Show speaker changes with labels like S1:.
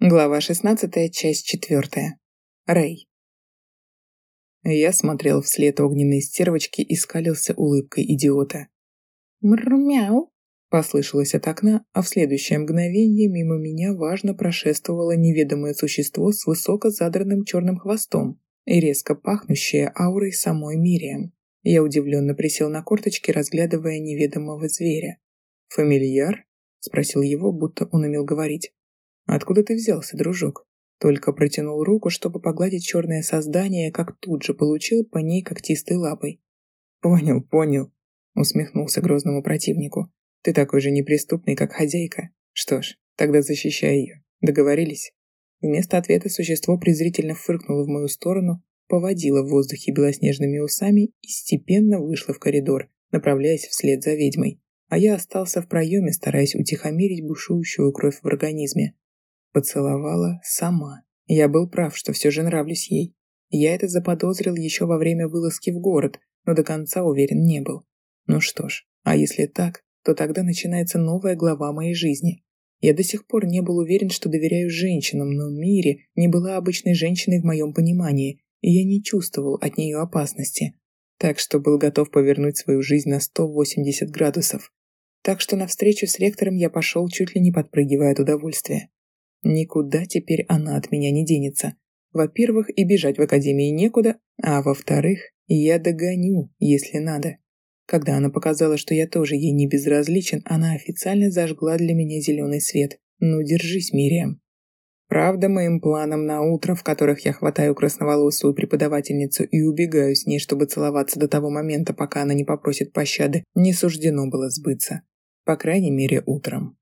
S1: Глава 16, часть 4. Рэй. Я смотрел вслед огненной стервочки и скалился улыбкой идиота. «Мрмяу!» – послышалось от окна, а в следующее мгновение мимо меня важно прошествовало неведомое существо с высоко задранным черным хвостом и резко пахнущее аурой самой Мирием. Я удивленно присел на корточки, разглядывая неведомого зверя. «Фамильяр?» – спросил его, будто он умел говорить. «Откуда ты взялся, дружок?» Только протянул руку, чтобы погладить черное создание, как тут же получил по ней когтистой лапой. «Понял, понял», — усмехнулся грозному противнику. «Ты такой же неприступный, как хозяйка. Что ж, тогда защищай ее. Договорились?» Вместо ответа существо презрительно фыркнуло в мою сторону, поводило в воздухе белоснежными усами и степенно вышло в коридор, направляясь вслед за ведьмой. А я остался в проеме, стараясь утихомирить бушующую кровь в организме. Поцеловала сама. Я был прав, что все же нравлюсь ей. Я это заподозрил еще во время вылазки в город, но до конца уверен не был. Ну что ж, а если так, то тогда начинается новая глава моей жизни. Я до сих пор не был уверен, что доверяю женщинам, но Мире не была обычной женщиной в моем понимании, и я не чувствовал от нее опасности. Так что был готов повернуть свою жизнь на 180 градусов. Так что на встречу с ректором я пошел, чуть ли не подпрыгивая от удовольствия. Никуда теперь она от меня не денется. Во-первых, и бежать в академии некуда, а во-вторых, я догоню, если надо. Когда она показала, что я тоже ей не безразличен, она официально зажгла для меня зеленый свет. Ну, держись, Мириам. Правда, моим планам на утро, в которых я хватаю красноволосую преподавательницу и убегаю с ней, чтобы целоваться до того момента, пока она не попросит пощады, не суждено было сбыться. По крайней мере, утром.